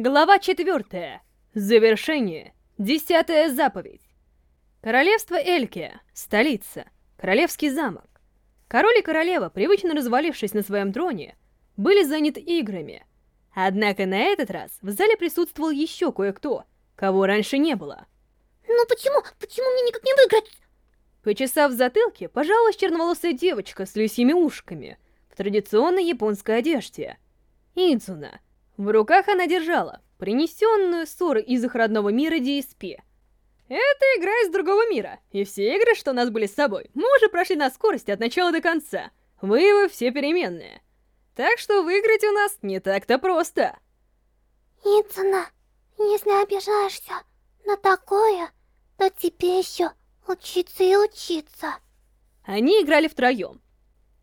Глава 4. Завершение. Десятая заповедь. Королевство Элькия. Столица. Королевский замок. Король и королева, привычно развалившись на своем троне, были заняты играми. Однако на этот раз в зале присутствовал еще кое-кто, кого раньше не было. Ну почему? Почему мне никак не выиграть? Почесав в затылке, пожаловалась черноволосая девочка с лисьими ушками в традиционной японской одежде. Идзуна. В руках она держала принесенную ссоры из их родного мира DSP. Это игра из другого мира, и все игры, что у нас были с собой, мы уже прошли на скорости от начала до конца, выявив все переменные. Так что выиграть у нас не так-то просто. Идзуна, если обижаешься на такое, то тебе еще учиться и учиться. Они играли втроем.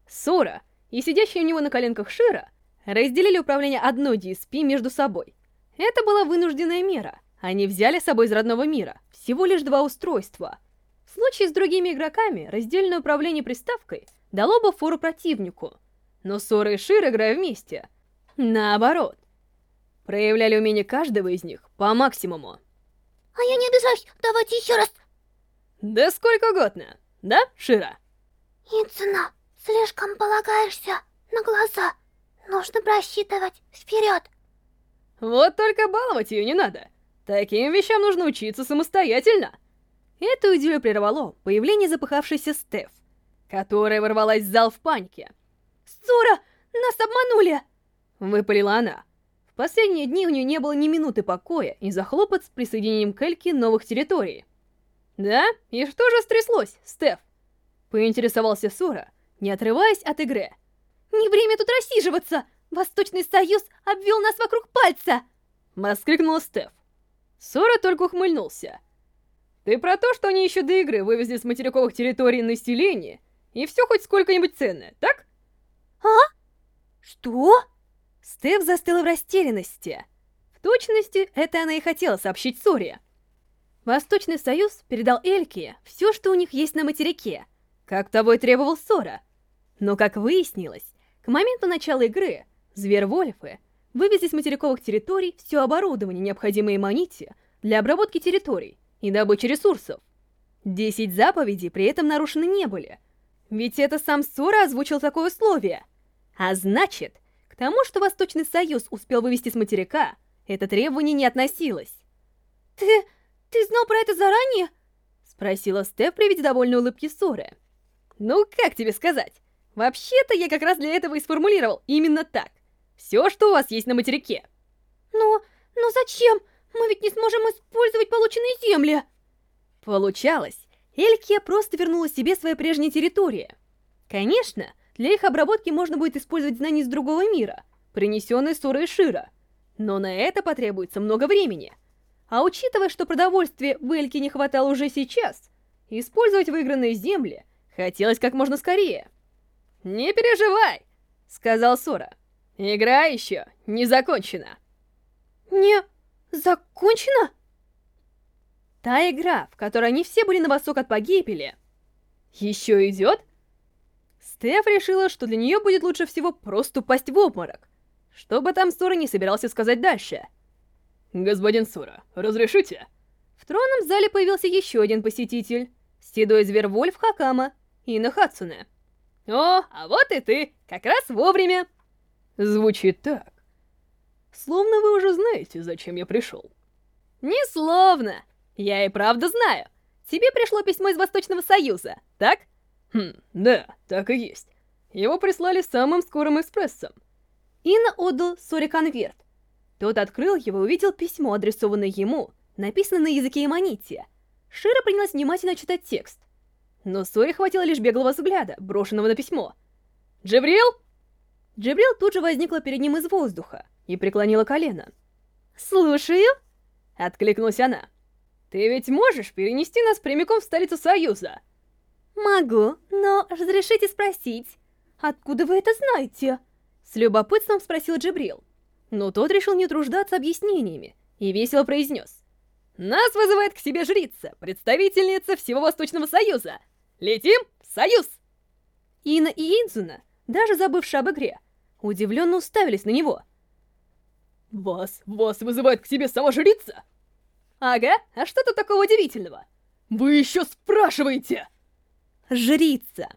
Сора и сидящий у него на коленках Шира разделили управление одной DSP между собой. Это была вынужденная мера. Они взяли с собой из родного мира всего лишь два устройства. В случае с другими игроками раздельное управление приставкой дало бы фору противнику. Но Сора и Шир, играя вместе, наоборот, проявляли умение каждого из них по максимуму. А я не обижаюсь, давайте еще раз. Да сколько угодно, да, Шира? Идзуна, слишком полагаешься на глаза. Нужно просчитывать вперед. Вот только баловать ее не надо. Таким вещам нужно учиться самостоятельно. Эту идею прервало появление запыхавшейся Стеф, которая ворвалась в зал в панике. «Сура, нас обманули!» Выпалила она. В последние дни у нее не было ни минуты покоя из-за хлопот с присоединением к Эльке новых территорий. «Да? И что же стряслось, Стеф?» Поинтересовался Сура, не отрываясь от игры. Не время тут рассиживаться! Восточный Союз обвел нас вокруг пальца!» Воскликнула Стеф. Сора только ухмыльнулся. «Ты про то, что они еще до игры вывезли с материковых территорий население, и все хоть сколько-нибудь ценное, так?» «А? Что?» Стеф застыла в растерянности. В точности, это она и хотела сообщить Соре. Восточный Союз передал Эльке все, что у них есть на материке, как того и требовал Сора. Но, как выяснилось, к моменту начала игры Звервольфы вывезли с материковых территорий все оборудование, необходимое Маните для обработки территорий и добычи ресурсов. Десять заповедей при этом нарушены не были, ведь это сам Сора озвучил такое условие. А значит, к тому, что Восточный Союз успел вывести с материка, это требование не относилось. «Ты... ты знал про это заранее?» Спросила Стеф при виде довольной улыбки Соры. «Ну, как тебе сказать? Вообще-то я как раз для этого и сформулировал именно так. Все, что у вас есть на материке. Но... но зачем? Мы ведь не сможем использовать полученные земли. Получалось. Элькия просто вернула себе свои прежние территории. Конечно, для их обработки можно будет использовать знания из другого мира, принесенные Сура и Шира. Но на это потребуется много времени. А учитывая, что продовольствия в Эльке не хватало уже сейчас, использовать выигранные земли хотелось как можно скорее. «Не переживай!» — сказал Сора. «Игра еще не закончена». «Не закончена?» Та игра, в которой они все были на восток от погибели, еще идет? Стеф решила, что для нее будет лучше всего просто упасть в обморок. Что бы там Сора не собирался сказать дальше. «Господин Сора, разрешите?» В тронном зале появился еще один посетитель. Седой зверь Вольф Хакама, Ина Хацуне. «О, а вот и ты! Как раз вовремя!» Звучит так. Словно вы уже знаете, зачем я пришел. Не словно. Я и правда знаю. Тебе пришло письмо из Восточного Союза, так? Хм, да, так и есть. Его прислали самым скорым экспрессом. Ино отдал Соре конверт. Тот открыл его и увидел письмо, адресованное ему, написанное на языке Иманити. Шира принялась внимательно читать текст. Но Соре хватило лишь беглого взгляда, брошенного на письмо. «Джибрил?» Джибрил тут же возникла перед ним из воздуха и преклонила колено. «Слушаю!» — откликнулась она. «Ты ведь можешь перенести нас прямиком в столицу Союза?» «Могу, но разрешите спросить, откуда вы это знаете?» С любопытством спросил Джибрил. Но тот решил не утруждаться объяснениями и весело произнес. «Нас вызывает к себе жрица, представительница всего Восточного Союза. Летим в Союз!» Ина и Инзуна, даже забывшие об игре, удивленно уставились на него. Вас, вас вызывает к себе сама жрица? Ага, а что тут такого удивительного? Вы еще спрашиваете? Жрица,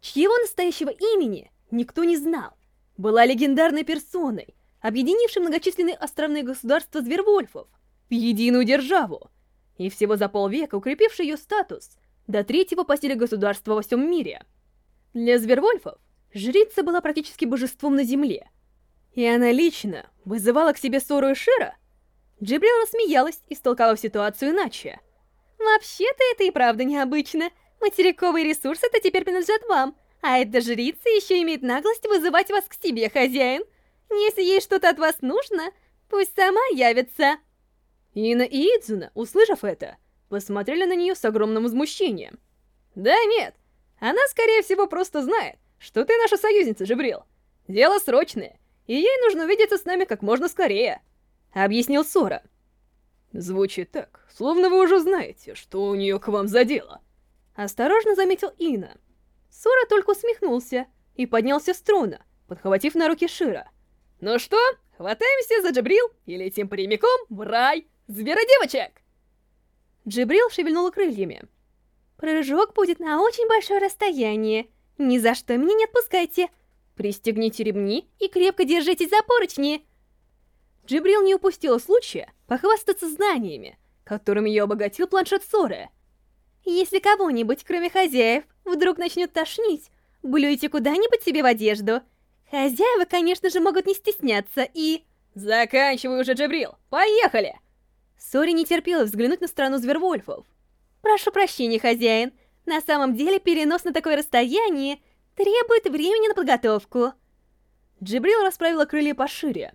чьего настоящего имени никто не знал, была легендарной персоной, объединившей многочисленные островные государства Звервольфов в единую державу, и всего за полвека укрепившей ее статус до третьего по силе государства во всем мире. Для Звервольфов жрица была практически божеством на земле, и она лично вызывала к себе ссору и Шира. Джибрил рассмеялась и столкала ситуацию иначе. «Вообще-то это и правда необычно. Материковые ресурсы-то теперь принадлежат вам, а эта жрица еще имеет наглость вызывать вас к себе, хозяин. Если ей что-то от вас нужно, пусть сама явится». Ина и Идзуна, услышав это, посмотрели на нее с огромным возмущением. «Да нет, она, скорее всего, просто знает, что ты наша союзница, Жибрил. Дело срочное, и ей нужно увидеться с нами как можно скорее», — объяснил Сора. «Звучит так, словно вы уже знаете, что у нее к вам за дело», — осторожно заметил Ина. Сора только усмехнулся и поднялся с трона, подхватив на руки Шира. «Ну что, хватаемся за Джабрил и летим прямиком в рай зверодевочек!» Джибрил шевельнула крыльями. «Прыжок будет на очень большое расстояние. Ни за что меня не отпускайте. Пристегните ремни и крепко держитесь за поручни!» Джибрил не упустила случая похвастаться знаниями, которыми ее обогатил планшет Соры. «Если кого-нибудь, кроме хозяев, вдруг начнет тошнить, блюйте куда-нибудь себе в одежду. Хозяева, конечно же, могут не стесняться и...» «Заканчивай уже, Джибрил! Поехали!» Сори не терпела взглянуть на страну Звервольфов. «Прошу прощения, хозяин. На самом деле перенос на такое расстояние требует времени на подготовку». Джибрил расправила крылья пошире.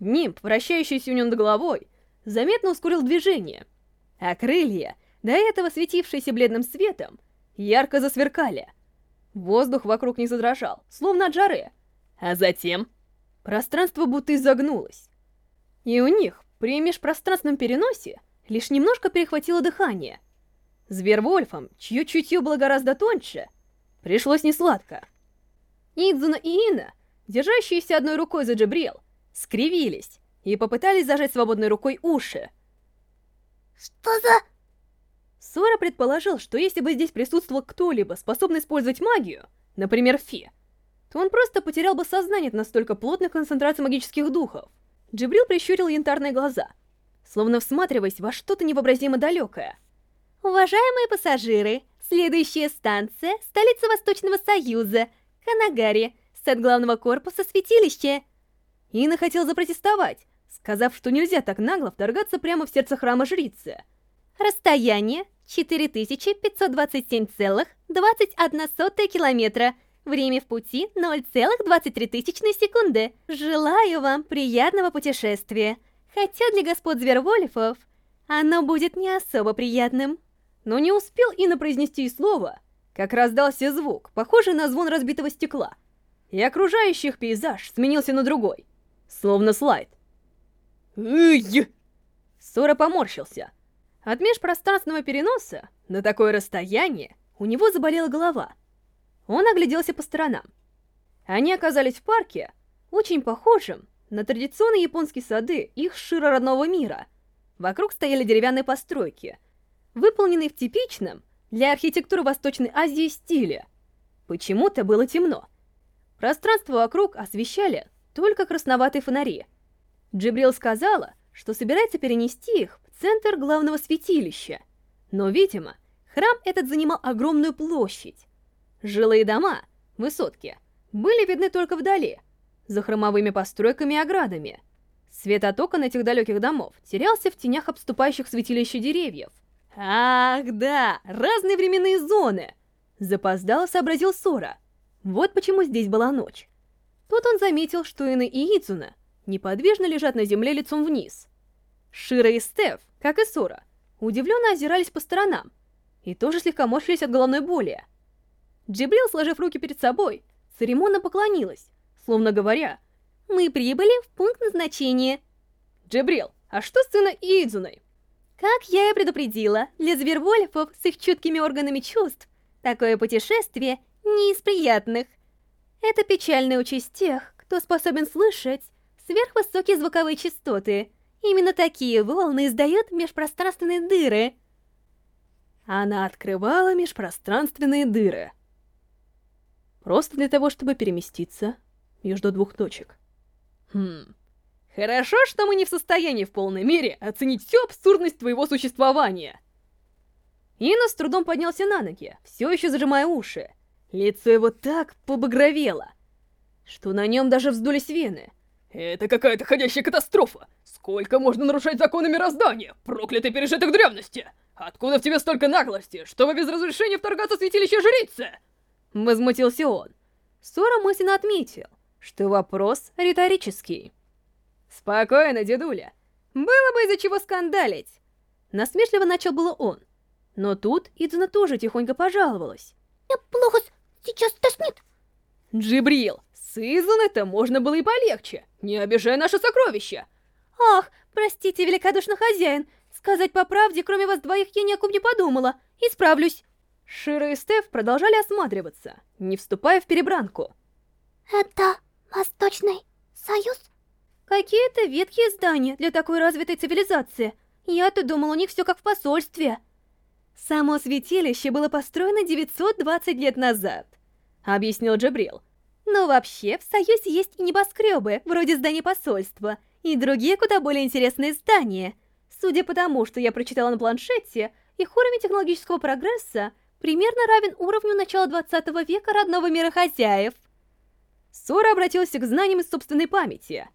Нимб, вращающийся у него над головой, заметно ускорил движение, а крылья, до этого светившиеся бледным светом, ярко засверкали. Воздух вокруг не задрожал, словно от жары. А затем пространство будто изогнулось. И у них при межпространственном переносе лишь немножко перехватило дыхание. Звервольфам, чье чутье было гораздо тоньше, пришлось несладко. Идзуна и Ина, держащиеся одной рукой за Джабрил, скривились и попытались зажать свободной рукой уши. «Что за...» Сора предположил, что если бы здесь присутствовал кто-либо, способный использовать магию, например, Фи, то он просто потерял бы сознание от настолько плотной концентрации магических духов. Джибрил прищурил янтарные глаза, словно всматриваясь во что-то невообразимо далекое. Уважаемые пассажиры, следующая станция — столица Восточного Союза, Канагари, сад главного корпуса святилища. Ина хотел запротестовать, сказав, что нельзя так нагло вторгаться прямо в сердце храма жрицы. Расстояние 4527,21 километра — Время в пути 0,23 секунды. Желаю вам приятного путешествия. Хотя для господ Звервольфов оно будет не особо приятным. Но не успел Инна произнести и слова, как раздался звук, похожий на звон разбитого стекла. И окружающий их пейзаж сменился на другой, словно слайд. Эй! Сора поморщился. От межпространственного переноса на такое расстояние у него заболела голова — он огляделся по сторонам. Они оказались в парке, очень похожем на традиционные японские сады их широ родного мира. Вокруг стояли деревянные постройки, выполненные в типичном для архитектуры Восточной Азии стиле. Почему-то было темно. Пространство вокруг освещали только красноватые фонари. Джибрил сказала, что собирается перенести их в центр главного святилища. Но, видимо, храм этот занимал огромную площадь. Жилые дома, высотки, были видны только вдали, за хромовыми постройками и оградами. Свет от окон этих далеких домов терялся в тенях обступающих святилища деревьев. Ах, да, разные временные зоны! Запоздало сообразил Сора. Вот почему здесь была ночь. Тут он заметил, что Ина и Идзуна неподвижно лежат на земле лицом вниз. Шира и Стеф, как и Сора, удивленно озирались по сторонам и тоже слегка морщились от головной боли. Джибрил, сложив руки перед собой, церемонно поклонилась, словно говоря, «Мы прибыли в пункт назначения». «Джибрил, а что с сыном Идзуной?» Как я и предупредила, для звервольфов с их чуткими органами чувств, такое путешествие не из приятных. Это печальная участь тех, кто способен слышать сверхвысокие звуковые частоты. Именно такие волны издают межпространственные дыры. Она открывала межпространственные дыры. Просто для того, чтобы переместиться между двух точек. Хм... Хорошо, что мы не в состоянии в полной мере оценить всю абсурдность твоего существования. Ина с трудом поднялся на ноги, все еще зажимая уши. Лицо его так побагровело, что на нем даже вздулись вены. Это какая-то ходящая катастрофа! Сколько можно нарушать законы мироздания, проклятый пережиток древности? Откуда в тебе столько наглости, чтобы без разрешения вторгаться в святилище жрицы? Возмутился он. Сора мысленно отметил, что вопрос риторический. Спокойно, дедуля. Было бы из-за чего скандалить. Насмешливо начал было он. Но тут Идзуна тоже тихонько пожаловалась. Я плохо сейчас тошнит. Джибрил, с Изуной-то можно было и полегче, не обижай наше сокровище. Ах, простите, великодушный хозяин. Сказать по правде, кроме вас двоих, я ни о ком не подумала. Исправлюсь. Шира и Стеф продолжали осматриваться, не вступая в перебранку. Это Восточный Союз? Какие-то ветхие здания для такой развитой цивилизации. Я-то думал, у них все как в посольстве. Само святилище было построено 920 лет назад, объяснил Джабрил. Но вообще, в Союзе есть и небоскребы, вроде здания посольства, и другие куда более интересные здания. Судя по тому, что я прочитала на планшете, их уровень технологического прогресса примерно равен уровню начала 20 века родного мира хозяев. Сора обратился к знаниям из собственной памяти.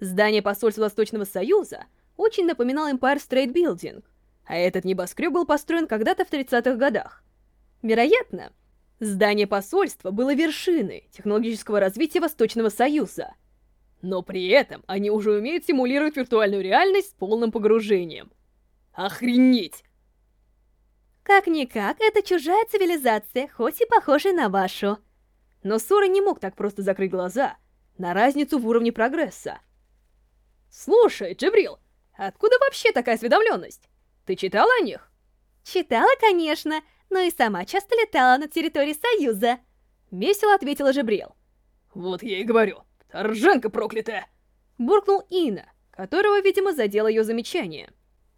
Здание посольства Восточного Союза очень напоминало Empire State Building, а этот небоскреб был построен когда-то в 30-х годах. Вероятно, здание посольства было вершиной технологического развития Восточного Союза. Но при этом они уже умеют симулировать виртуальную реальность с полным погружением. Охренеть! Как-никак, это чужая цивилизация, хоть и похожая на вашу. Но Сора не мог так просто закрыть глаза на разницу в уровне прогресса. Слушай, Джибрил, откуда вообще такая осведомленность? Ты читала о них? Читала, конечно, но и сама часто летала на территории Союза. Весело ответила Джибрил. Вот я и говорю, торженка проклятая! Буркнул Ина, которого, видимо, задело ее замечание.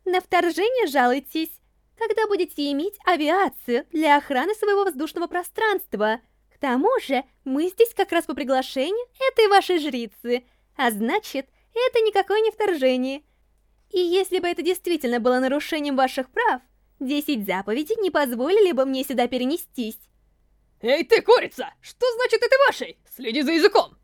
На вторжение жалуйтесь, когда будете иметь авиацию для охраны своего воздушного пространства. К тому же, мы здесь как раз по приглашению этой вашей жрицы, а значит, это никакое не вторжение. И если бы это действительно было нарушением ваших прав, десять заповедей не позволили бы мне сюда перенестись. Эй ты, курица! Что значит это вашей? Следи за языком!